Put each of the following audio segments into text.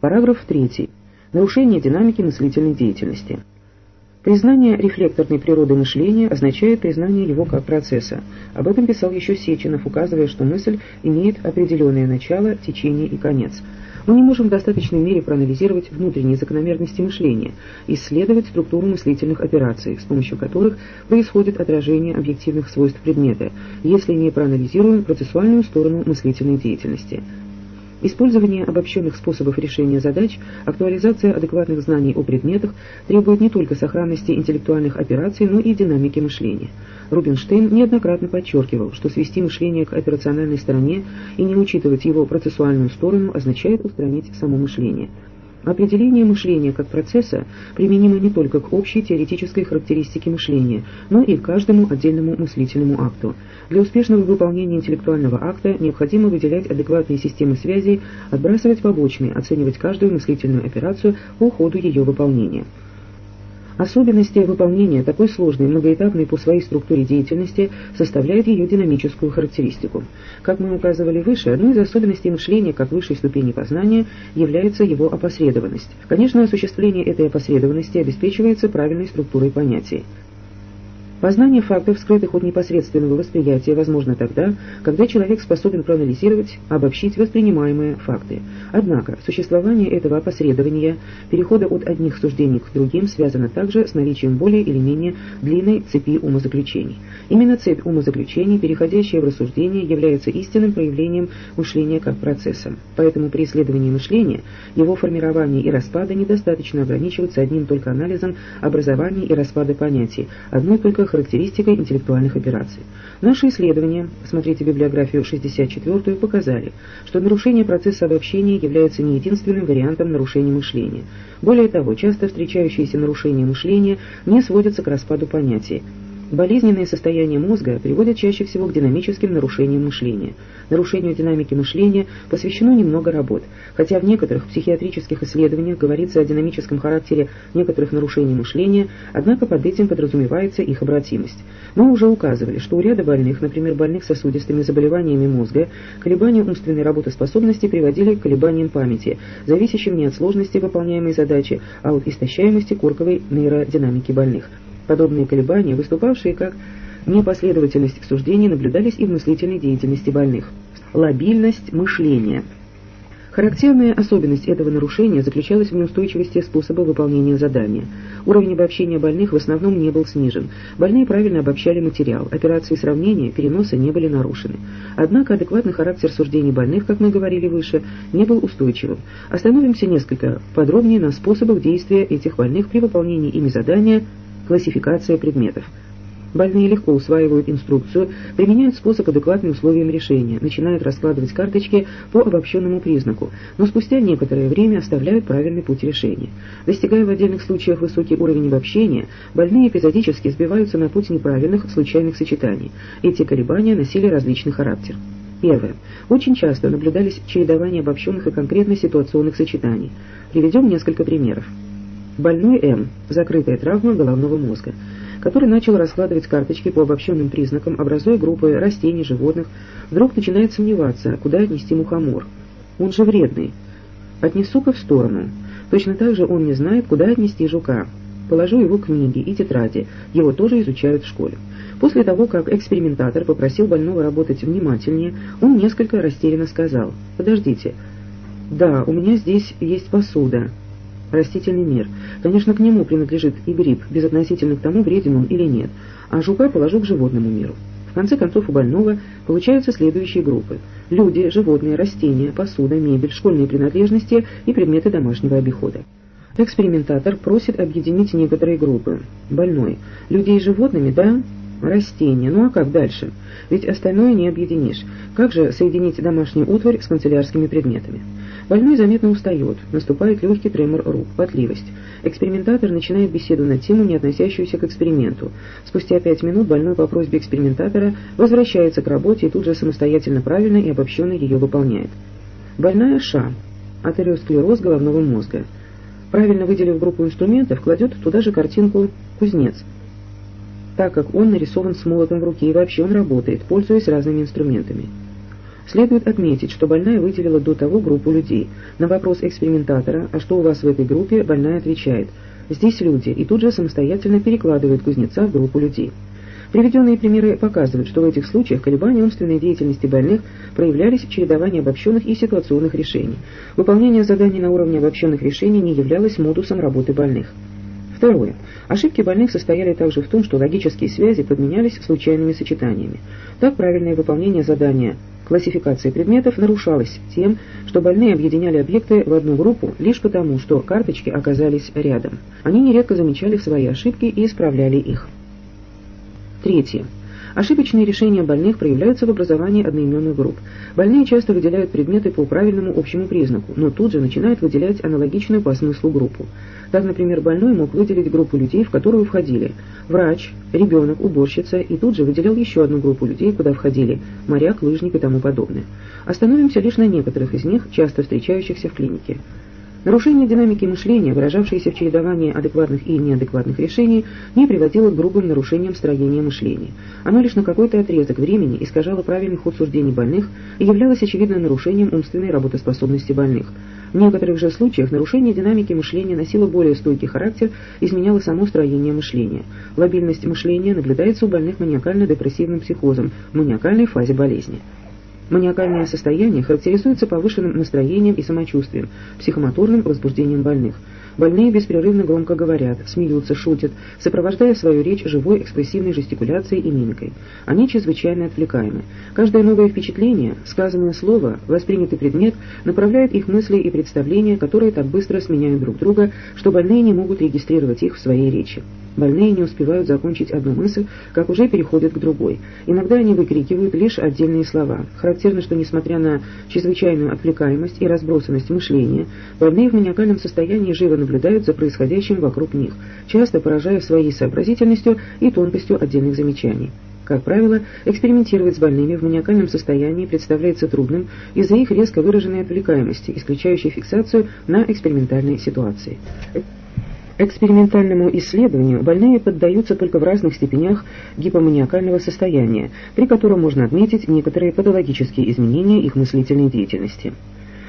Параграф 3. Нарушение динамики мыслительной деятельности. Признание рефлекторной природы мышления означает признание его как процесса. Об этом писал еще Сеченов, указывая, что мысль имеет определенное начало, течение и конец. Мы не можем в достаточной мере проанализировать внутренние закономерности мышления, исследовать структуру мыслительных операций, с помощью которых происходит отражение объективных свойств предмета, если не проанализируем процессуальную сторону мыслительной деятельности. Использование обобщенных способов решения задач, актуализация адекватных знаний о предметах требует не только сохранности интеллектуальных операций, но и динамики мышления. Рубинштейн неоднократно подчеркивал, что свести мышление к операциональной стороне и не учитывать его процессуальную сторону означает устранить само мышление – Определение мышления как процесса применимо не только к общей теоретической характеристике мышления, но и к каждому отдельному мыслительному акту. Для успешного выполнения интеллектуального акта необходимо выделять адекватные системы связей, отбрасывать побочные, оценивать каждую мыслительную операцию по ходу ее выполнения. Особенности выполнения такой сложной, многоэтапной по своей структуре деятельности составляют ее динамическую характеристику. Как мы указывали выше, одной из особенностей мышления как высшей ступени познания является его опосредованность. Конечно, осуществление этой опосредованности обеспечивается правильной структурой понятий. Познание фактов, скрытых от непосредственного восприятия, возможно тогда, когда человек способен проанализировать, обобщить воспринимаемые факты. Однако, существование этого опосредования, перехода от одних суждений к другим, связано также с наличием более или менее длинной цепи умозаключений. Именно цепь умозаключений, переходящая в рассуждение, является истинным проявлением мышления как процесса. Поэтому при исследовании мышления, его формирования и распада недостаточно ограничиваться одним только анализом образования и распада понятий, одной только характеристикой интеллектуальных операций. Наши исследования, смотрите библиографию 64 показали, что нарушение процесса обобщения является не единственным вариантом нарушения мышления. Более того, часто встречающиеся нарушения мышления не сводятся к распаду понятий, Болезненные состояния мозга приводят чаще всего к динамическим нарушениям мышления. Нарушению динамики мышления посвящено немного работ, хотя в некоторых психиатрических исследованиях говорится о динамическом характере некоторых нарушений мышления, однако под этим подразумевается их обратимость. Мы уже указывали, что у ряда больных, например, больных сосудистыми заболеваниями мозга, колебания умственной работоспособности приводили к колебаниям памяти, зависящим не от сложности выполняемой задачи, а от истощаемости корковой нейродинамики больных. Подобные колебания, выступавшие как непоследовательность суждений, наблюдались и в мыслительной деятельности больных. Лобильность мышления. Характерная особенность этого нарушения заключалась в неустойчивости способа выполнения задания. Уровень обобщения больных в основном не был снижен. Больные правильно обобщали материал, операции сравнения, переноса не были нарушены. Однако адекватный характер суждений больных, как мы говорили выше, не был устойчивым. Остановимся несколько подробнее на способах действия этих больных при выполнении ими задания Классификация предметов. Больные легко усваивают инструкцию, применяют способ адекватным условиям решения, начинают раскладывать карточки по обобщенному признаку, но спустя некоторое время оставляют правильный путь решения. Достигая в отдельных случаях высокий уровень обобщения, больные эпизодически сбиваются на путь неправильных случайных сочетаний. Эти колебания носили различный характер. Первое. Очень часто наблюдались чередования обобщенных и конкретно ситуационных сочетаний. Приведем несколько примеров. Больной М. Закрытая травма головного мозга, который начал раскладывать карточки по обобщенным признакам, образуя группы растений, животных, вдруг начинает сомневаться, куда отнести мухомор. Он же вредный. Отнесу-ка в сторону. Точно так же он не знает, куда отнести жука. Положу его книги и тетради, его тоже изучают в школе. После того, как экспериментатор попросил больного работать внимательнее, он несколько растерянно сказал «Подождите, да, у меня здесь есть посуда» растительный мир. Конечно, к нему принадлежит и гриб, безотносительно к тому, вреден он или нет, а жука положу к животному миру. В конце концов, у больного получаются следующие группы. Люди, животные, растения, посуда, мебель, школьные принадлежности и предметы домашнего обихода. Экспериментатор просит объединить некоторые группы. Больной. Людей и животными, да? Растения. Ну а как дальше? Ведь остальное не объединишь. Как же соединить домашнюю утварь с канцелярскими предметами? Больной заметно устает, наступает легкий тремор рук, потливость. Экспериментатор начинает беседу на тему, не относящуюся к эксперименту. Спустя пять минут больной по просьбе экспериментатора возвращается к работе и тут же самостоятельно правильно и обобщенно ее выполняет. Больная ША. Атериосклероз головного мозга. Правильно выделив группу инструментов, кладет туда же картинку «Кузнец», так как он нарисован с молотом в руке и вообще он работает, пользуясь разными инструментами. Следует отметить, что больная выделила до того группу людей. На вопрос экспериментатора «А что у вас в этой группе?» больная отвечает «Здесь люди» и тут же самостоятельно перекладывает кузнеца в группу людей. Приведенные примеры показывают, что в этих случаях колебания умственной деятельности больных проявлялись в чередовании обобщенных и ситуационных решений. Выполнение заданий на уровне обобщенных решений не являлось модусом работы больных. Второе. Ошибки больных состояли также в том, что логические связи подменялись случайными сочетаниями. Так правильное выполнение задания классификации предметов нарушалось тем, что больные объединяли объекты в одну группу лишь потому, что карточки оказались рядом. Они нередко замечали свои ошибки и исправляли их. Третье. Ошибочные решения больных проявляются в образовании одноименных групп. Больные часто выделяют предметы по правильному общему признаку, но тут же начинают выделять аналогичную по смыслу группу. Так, например, больной мог выделить группу людей, в которую входили врач, ребенок, уборщица, и тут же выделил еще одну группу людей, куда входили моряк, лыжник и тому подобное. Остановимся лишь на некоторых из них, часто встречающихся в клинике. Нарушение динамики мышления, выражавшееся в чередовании адекватных и неадекватных решений, не приводило к грубым нарушениям строения мышления. Оно лишь на какой-то отрезок времени искажало правильный ход суждений больных и являлось очевидным нарушением умственной работоспособности больных. В некоторых же случаях нарушение динамики мышления носило более стойкий характер, изменяло само строение мышления. Лобильность мышления наблюдается у больных маниакально-депрессивным психозом в маниакальной фазе болезни. Маниакальное состояние характеризуется повышенным настроением и самочувствием, психомоторным возбуждением больных. Больные беспрерывно громко говорят, смеются, шутят, сопровождая свою речь живой экспрессивной жестикуляцией и мимикой. Они чрезвычайно отвлекаемы. Каждое новое впечатление, сказанное слово, воспринятый предмет направляет их мысли и представления, которые так быстро сменяют друг друга, что больные не могут регистрировать их в своей речи. Больные не успевают закончить одну мысль, как уже переходят к другой. Иногда они выкрикивают лишь отдельные слова. Характерно, что несмотря на чрезвычайную отвлекаемость и разбросанность мышления, больные в маниакальном состоянии живо наблюдают за происходящим вокруг них, часто поражая своей сообразительностью и тонкостью отдельных замечаний. Как правило, экспериментировать с больными в маниакальном состоянии представляется трудным из-за их резко выраженной отвлекаемости, исключающей фиксацию на экспериментальной ситуации. Экспериментальному исследованию больные поддаются только в разных степенях гипоманиакального состояния, при котором можно отметить некоторые патологические изменения их мыслительной деятельности.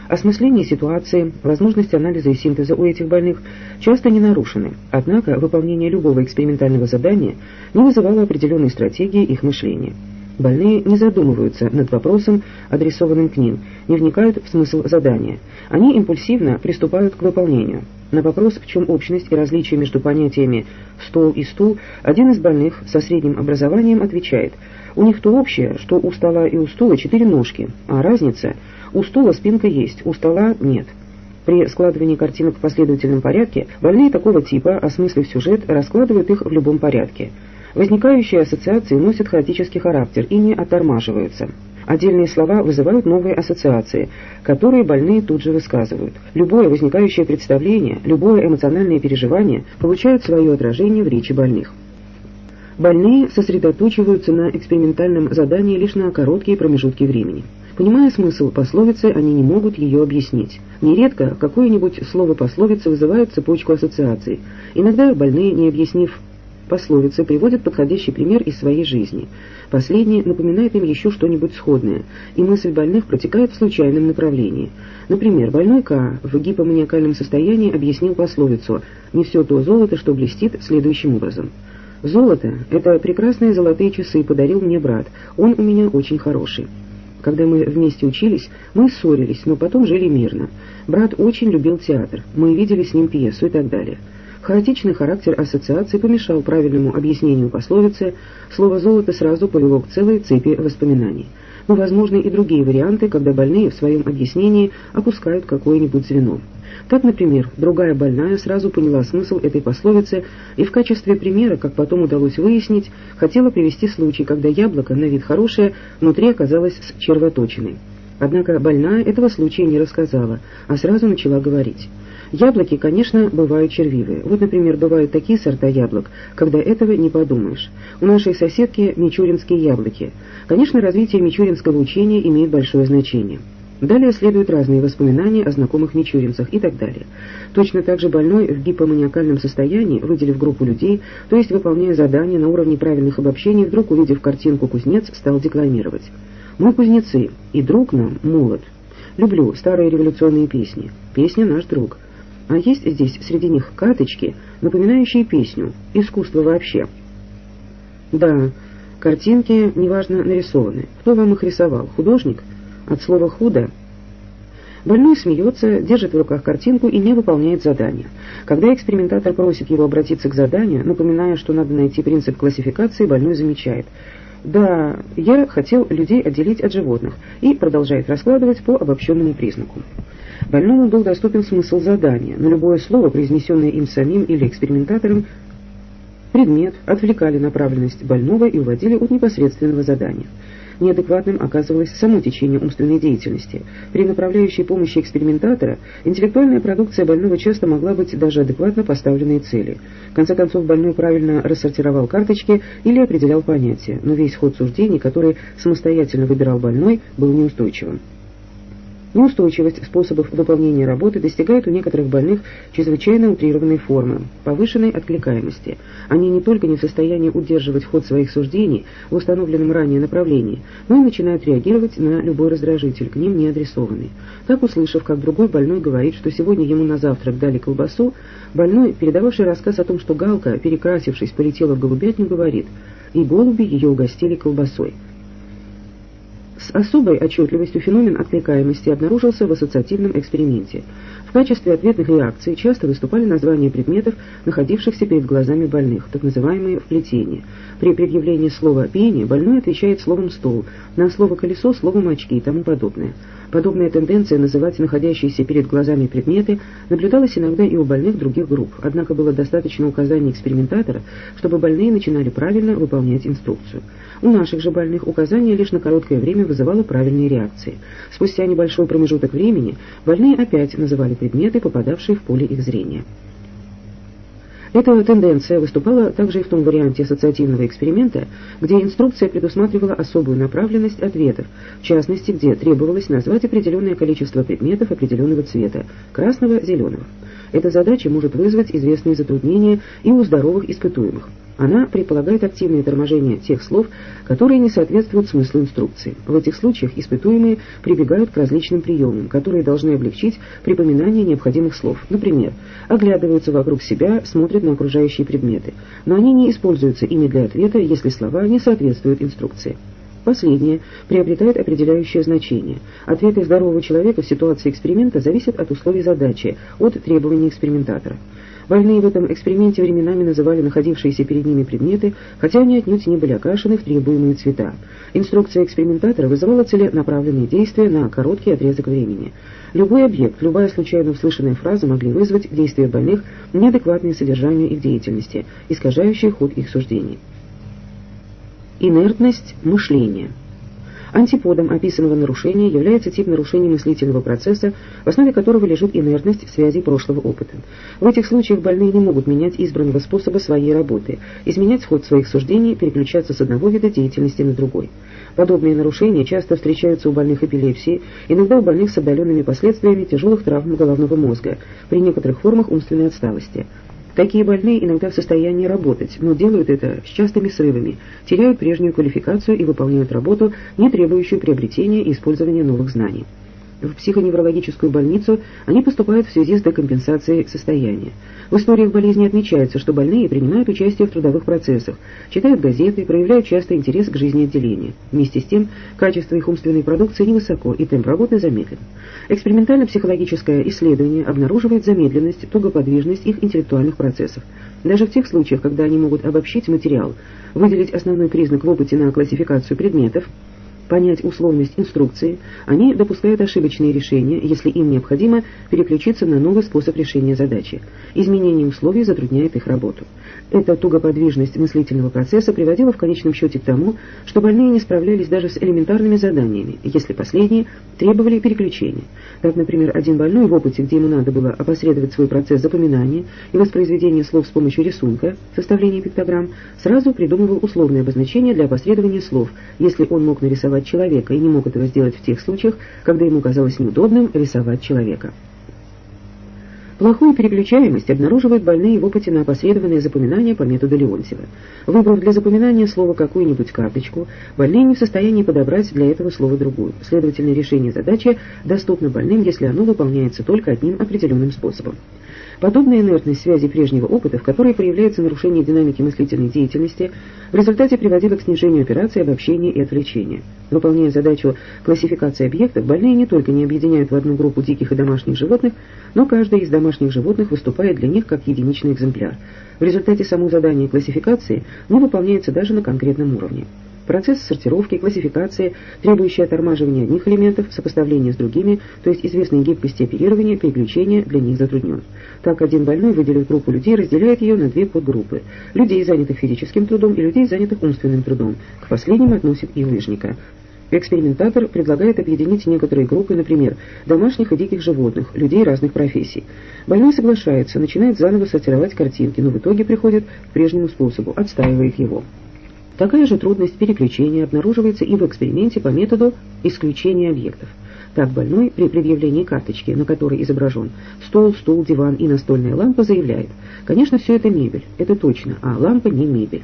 Осмысление ситуации, возможность анализа и синтеза у этих больных часто не нарушены, однако выполнение любого экспериментального задания не вызывало определенной стратегии их мышления. Больные не задумываются над вопросом, адресованным к ним, не вникают в смысл задания. Они импульсивно приступают к выполнению. На вопрос, в чем общность и различие между понятиями «стол» и «стул», один из больных со средним образованием отвечает «У них то общее, что у стола и у стула четыре ножки, а разница – у стула спинка есть, у стола нет». При складывании картинок в последовательном порядке больные такого типа, осмыслив сюжет, раскладывают их в любом порядке. Возникающие ассоциации носят хаотический характер и не оттормаживаются. Отдельные слова вызывают новые ассоциации, которые больные тут же высказывают. Любое возникающее представление, любое эмоциональное переживание получают свое отражение в речи больных. Больные сосредоточиваются на экспериментальном задании лишь на короткие промежутки времени. Понимая смысл пословицы, они не могут ее объяснить. Нередко какое-нибудь слово пословицы вызывает цепочку ассоциаций. Иногда больные, не объяснив пословицы, приводят подходящий пример из своей жизни. Последний напоминает им еще что-нибудь сходное, и мысль больных протекает в случайном направлении. Например, больной К в гипоманиакальном состоянии объяснил пословицу «Не все то золото, что блестит» следующим образом. «Золото — это прекрасные золотые часы подарил мне брат, он у меня очень хороший». Когда мы вместе учились, мы ссорились, но потом жили мирно. Брат очень любил театр, мы видели с ним пьесу и так далее. Хаотичный характер ассоциации помешал правильному объяснению пословицы, слово «золото» сразу повело к целой цепи воспоминаний. Но возможны и другие варианты, когда больные в своем объяснении опускают какое-нибудь звено. Так, например, другая больная сразу поняла смысл этой пословицы и в качестве примера, как потом удалось выяснить, хотела привести случай, когда яблоко, на вид хорошее, внутри оказалось с червоточиной. Однако больная этого случая не рассказала, а сразу начала говорить. Яблоки, конечно, бывают червивые. Вот, например, бывают такие сорта яблок, когда этого не подумаешь. У нашей соседки мичуринские яблоки. Конечно, развитие мичуринского учения имеет большое значение. Далее следуют разные воспоминания о знакомых мичуринцах и так далее. Точно так же больной в гипоманиакальном состоянии, выделив группу людей, то есть выполняя задания на уровне правильных обобщений, вдруг увидев картинку кузнец, стал декламировать. Мы кузнецы, и друг нам молод. Люблю старые революционные песни. Песня наш друг. А есть здесь среди них каточки, напоминающие песню, искусство вообще. Да, картинки, неважно, нарисованы. Кто вам их рисовал? Художник? От слова «худо» Больной смеется, держит в руках картинку и не выполняет задание. Когда экспериментатор просит его обратиться к заданию, напоминая, что надо найти принцип классификации, больной замечает. «Да, я хотел людей отделить от животных» и продолжает раскладывать по обобщенному признаку. Больному был доступен смысл задания, но любое слово, произнесенное им самим или экспериментатором, предмет, отвлекали направленность больного и уводили от непосредственного задания неадекватным оказывалось само течение умственной деятельности. При направляющей помощи экспериментатора интеллектуальная продукция больного часто могла быть даже адекватно поставленной цели. В конце концов, больной правильно рассортировал карточки или определял понятия, но весь ход суждений, который самостоятельно выбирал больной, был неустойчивым. Неустойчивость способов выполнения работы достигает у некоторых больных чрезвычайно утрированной формы, повышенной откликаемости. Они не только не в состоянии удерживать ход своих суждений в установленном ранее направлении, но и начинают реагировать на любой раздражитель, к ним не адресованный. Так, услышав, как другой больной говорит, что сегодня ему на завтрак дали колбасу, больной, передававший рассказ о том, что Галка, перекрасившись, полетела в голубятню, говорит «И голуби ее угостили колбасой». С особой отчетливостью феномен откликаемости обнаружился в ассоциативном эксперименте. В качестве ответных реакций часто выступали названия предметов, находившихся перед глазами больных, так называемые вплетения. При предъявлении слова «пение» больной отвечает словом «стол», на слово «колесо» словом «очки» и тому подобное. Подобная тенденция называть находящиеся перед глазами предметы наблюдалась иногда и у больных других групп, однако было достаточно указаний экспериментатора, чтобы больные начинали правильно выполнять инструкцию. У наших же больных указание лишь на короткое время вызывало правильные реакции. Спустя небольшой промежуток времени больные опять называли предметы, попадавшие в поле их зрения. Эта тенденция выступала также и в том варианте ассоциативного эксперимента, где инструкция предусматривала особую направленность ответов, в частности, где требовалось назвать определенное количество предметов определенного цвета – красного, зеленого. Эта задача может вызвать известные затруднения и у здоровых испытуемых. Она предполагает активное торможение тех слов, которые не соответствуют смыслу инструкции. В этих случаях испытуемые прибегают к различным приемам, которые должны облегчить припоминание необходимых слов. Например, оглядываются вокруг себя, смотрят на окружающие предметы, но они не используются ими для ответа, если слова не соответствуют инструкции. Последнее приобретает определяющее значение. Ответы здорового человека в ситуации эксперимента зависят от условий задачи, от требований экспериментатора. Больные в этом эксперименте временами называли находившиеся перед ними предметы, хотя они отнюдь не были окрашены в требуемые цвета. Инструкция экспериментатора вызывала целенаправленные действия на короткий отрезок времени. Любой объект, любая случайно услышанная фраза могли вызвать действия больных неадекватные содержанию их деятельности, искажающие ход их суждений. Инертность мышления – Антиподом описанного нарушения является тип нарушения мыслительного процесса, в основе которого лежит инертность в связи прошлого опыта. В этих случаях больные не могут менять избранного способа своей работы, изменять ход своих суждений, переключаться с одного вида деятельности на другой. Подобные нарушения часто встречаются у больных эпилепсии, иногда у больных с отдаленными последствиями тяжелых травм головного мозга, при некоторых формах умственной отсталости. Такие больные иногда в состоянии работать, но делают это с частыми срывами, теряют прежнюю квалификацию и выполняют работу, не требующую приобретения и использования новых знаний в психоневрологическую больницу, они поступают в связи с декомпенсацией состояния. В историях болезни отмечается, что больные принимают участие в трудовых процессах, читают газеты, проявляют часто интерес к жизни отделения. Вместе с тем, качество их умственной продукции невысоко, и темп работы замедлен. Экспериментально-психологическое исследование обнаруживает замедленность, тугоподвижность их интеллектуальных процессов. Даже в тех случаях, когда они могут обобщить материал, выделить основной признак в опыте на классификацию предметов, понять условность инструкции, они допускают ошибочные решения, если им необходимо переключиться на новый способ решения задачи. Изменение условий затрудняет их работу. Эта тугоподвижность мыслительного процесса приводила в конечном счете к тому, что больные не справлялись даже с элементарными заданиями, если последние требовали переключения. Так, например, один больной в опыте, где ему надо было опосредовать свой процесс запоминания и воспроизведения слов с помощью рисунка, составления пиктограмм, сразу придумывал условные обозначения для опосредования слов, если он мог нарисовать человека и не мог этого сделать в тех случаях, когда ему казалось неудобным рисовать человека. Плохую переключаемость обнаруживают больные в опыте на опосредованное запоминание по методу Леонтьева. Выбрав для запоминания слова какую-нибудь карточку, больные не в состоянии подобрать для этого слова другую. Следовательно, решение задачи доступно больным, если оно выполняется только одним определенным способом. Подобная инертность связи прежнего опыта, в которой проявляется нарушение динамики мыслительной деятельности, в результате приводила к снижению операций обобщения и отвлечения. Выполняя задачу классификации объектов, больные не только не объединяют в одну группу диких и домашних животных, но каждый из домашних животных выступает для них как единичный экземпляр. В результате само задание классификации не выполняется даже на конкретном уровне. Процесс сортировки, классификации, требующий оттормаживания одних элементов, сопоставления с другими, то есть известной гибкости оперирования, переключения для них затруднен. Так один больной, выделив группу людей, разделяет ее на две подгруппы – людей, занятых физическим трудом, и людей, занятых умственным трудом. К последним относит и лыжника. Экспериментатор предлагает объединить некоторые группы, например, домашних и диких животных, людей разных профессий. Больной соглашается, начинает заново сортировать картинки, но в итоге приходит к прежнему способу, отстаивает его. Такая же трудность переключения обнаруживается и в эксперименте по методу исключения объектов. Так больной при предъявлении карточки, на которой изображен стол, стул, диван и настольная лампа, заявляет, конечно, все это мебель, это точно, а лампа не мебель.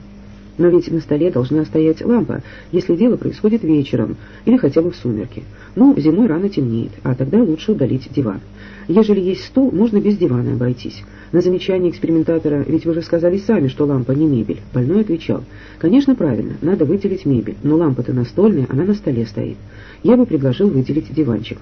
Но ведь на столе должна стоять лампа, если дело происходит вечером или хотя бы в сумерки. Ну, зимой рано темнеет, а тогда лучше удалить диван. Ежели есть стол, можно без дивана обойтись. На замечание экспериментатора, ведь вы же сказали сами, что лампа не мебель. Больной отвечал, конечно, правильно, надо выделить мебель, но лампа-то настольная, она на столе стоит. Я бы предложил выделить диванчик.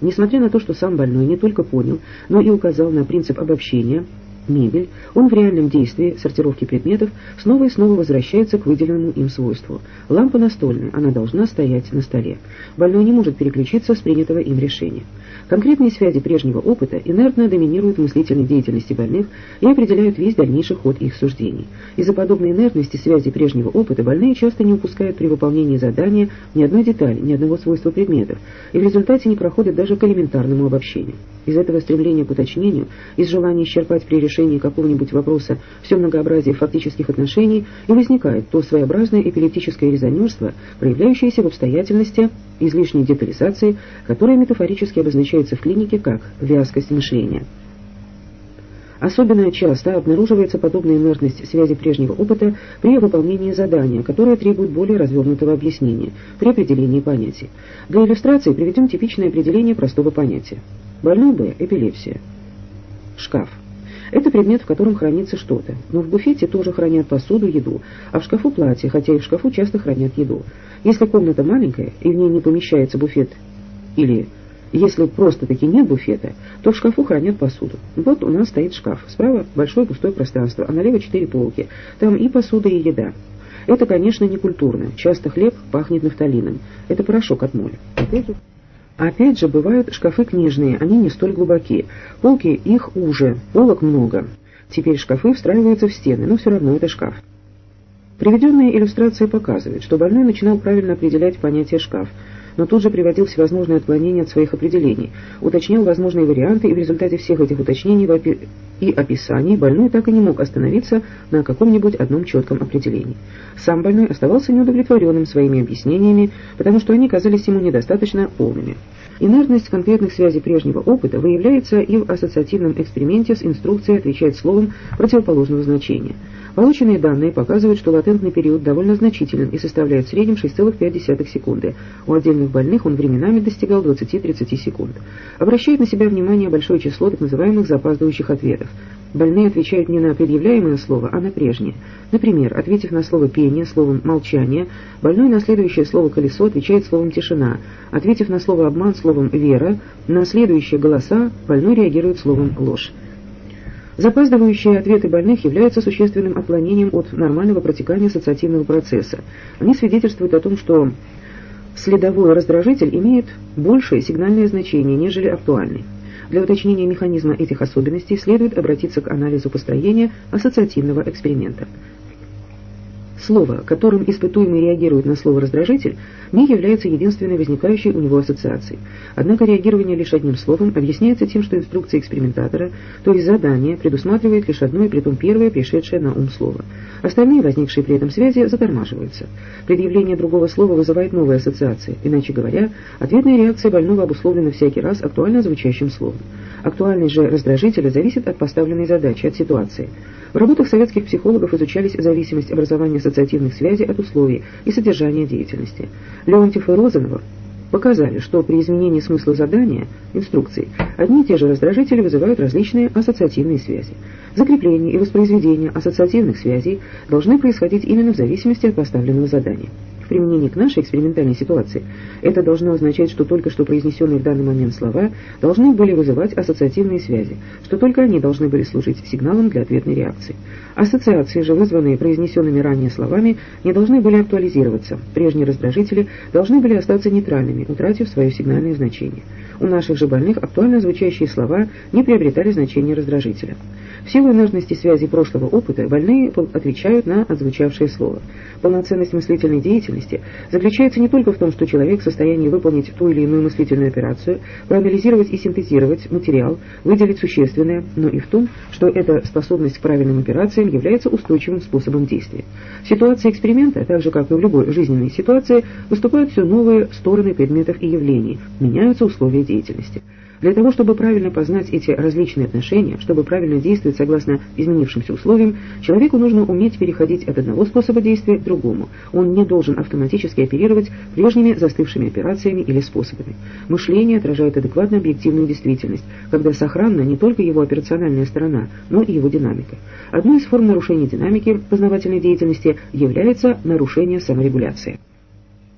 Несмотря на то, что сам больной не только понял, но и указал на принцип обобщения, мебель, он в реальном действии сортировки предметов снова и снова возвращается к выделенному им свойству. Лампа настольная, она должна стоять на столе. Больной не может переключиться с принятого им решения. Конкретные связи прежнего опыта инертно доминируют в мыслительной деятельности больных и определяют весь дальнейший ход их суждений. Из-за подобной инертности связи прежнего опыта больные часто не упускают при выполнении задания ни одной детали, ни одного свойства предметов, и в результате не проходят даже к элементарному обобщению. Из этого стремления к уточнению, из желания исчерпать при решении какого-нибудь вопроса все многообразие фактических отношений и возникает то своеобразное эпилептическое резонерство, проявляющееся в обстоятельности излишней детализации, которая метафорически обозначается в клинике как вязкость мышления. Особенно часто обнаруживается подобная инертность связи прежнего опыта при выполнении задания, которое требует более развернутого объяснения при определении понятий. Для иллюстрации приведем типичное определение простого понятия. Больной Б – эпилепсия. Шкаф. Это предмет, в котором хранится что-то. Но в буфете тоже хранят посуду, еду, а в шкафу платье, хотя и в шкафу часто хранят еду. Если комната маленькая и в ней не помещается буфет, или если просто-таки нет буфета, то в шкафу хранят посуду. Вот у нас стоит шкаф. Справа большое пустое пространство, а налево четыре полки. Там и посуда, и еда. Это, конечно, не культурно. Часто хлеб пахнет нафталином. Это порошок от моли. Опять же, бывают шкафы книжные, они не столь глубокие. Полки их уже, полок много. Теперь шкафы встраиваются в стены, но все равно это шкаф. Приведенная иллюстрация показывает, что больной начинал правильно определять понятие «шкаф», но тут же приводил всевозможные отклонения от своих определений, уточнял возможные варианты, и в результате всех этих уточнений и описаний больной так и не мог остановиться на каком-нибудь одном четком определении. Сам больной оставался неудовлетворенным своими объяснениями, потому что они казались ему недостаточно полными. Инертность конкретных связей прежнего опыта выявляется и в ассоциативном эксперименте с инструкцией отвечать словом противоположного значения – Полученные данные показывают, что латентный период довольно значителен и составляет в среднем 6,5 секунды. У отдельных больных он временами достигал 20-30 секунд. Обращает на себя внимание большое число так называемых запаздывающих ответов. Больные отвечают не на предъявляемое слово, а на прежнее. Например, ответив на слово «пение» словом «молчание», больной на следующее слово «колесо» отвечает словом «тишина». Ответив на слово «обман» словом «вера», на следующие голоса больной реагирует словом «ложь». Запаздывающие ответы больных являются существенным отклонением от нормального протекания ассоциативного процесса. Они свидетельствуют о том, что следовой раздражитель имеет большее сигнальное значение, нежели актуальный. Для уточнения механизма этих особенностей следует обратиться к анализу построения ассоциативного эксперимента. Слово, которым испытуемый реагирует на слово «раздражитель», не является единственной возникающей у него ассоциацией. Однако реагирование лишь одним словом объясняется тем, что инструкция экспериментатора, то есть задание, предусматривает лишь одно и притом первое, пришедшее на ум слово. Остальные, возникшие при этом связи, затормаживаются. Предъявление другого слова вызывает новые ассоциации. Иначе говоря, ответная реакция больного обусловлена всякий раз актуально звучащим словом. Актуальность же раздражителя зависит от поставленной задачи, от ситуации. В работах советских психологов изучались зависимость образования ассоциативных связей от условий и содержания деятельности. Леонтьев и Розанова показали, что при изменении смысла задания, инструкции, одни и те же раздражители вызывают различные ассоциативные связи. Закрепление и воспроизведение ассоциативных связей должны происходить именно в зависимости от поставленного задания в применении к нашей экспериментальной ситуации, это должно означать, что только что произнесенные в данный момент слова должны были вызывать ассоциативные связи, что только они должны были служить сигналом для ответной реакции. Ассоциации же, вызванные произнесенными ранее словами, не должны были актуализироваться. Прежние раздражители должны были остаться нейтральными, утратив свое сигнальное значение. У наших же больных актуально звучащие слова не приобретали значение раздражителя. В силу нужности связи прошлого опыта больные отвечают на отзвучавшее слово. Полноценность мыслительной деятельности заключается не только в том, что человек в состоянии выполнить ту или иную мыслительную операцию, проанализировать и синтезировать материал, выделить существенное, но и в том, что эта способность к правильным операциям является устойчивым способом действия. В ситуации эксперимента, так же как и в любой жизненной ситуации, выступают все новые стороны предметов и явлений, меняются условия деятельности. Для того, чтобы правильно познать эти различные отношения, чтобы правильно действовать согласно изменившимся условиям, человеку нужно уметь переходить от одного способа действия к другому. Он не должен автоматически оперировать прежними застывшими операциями или способами. Мышление отражает адекватно объективную действительность, когда сохранна не только его операциональная сторона, но и его динамика. Одной из форм нарушения динамики познавательной деятельности является нарушение саморегуляции.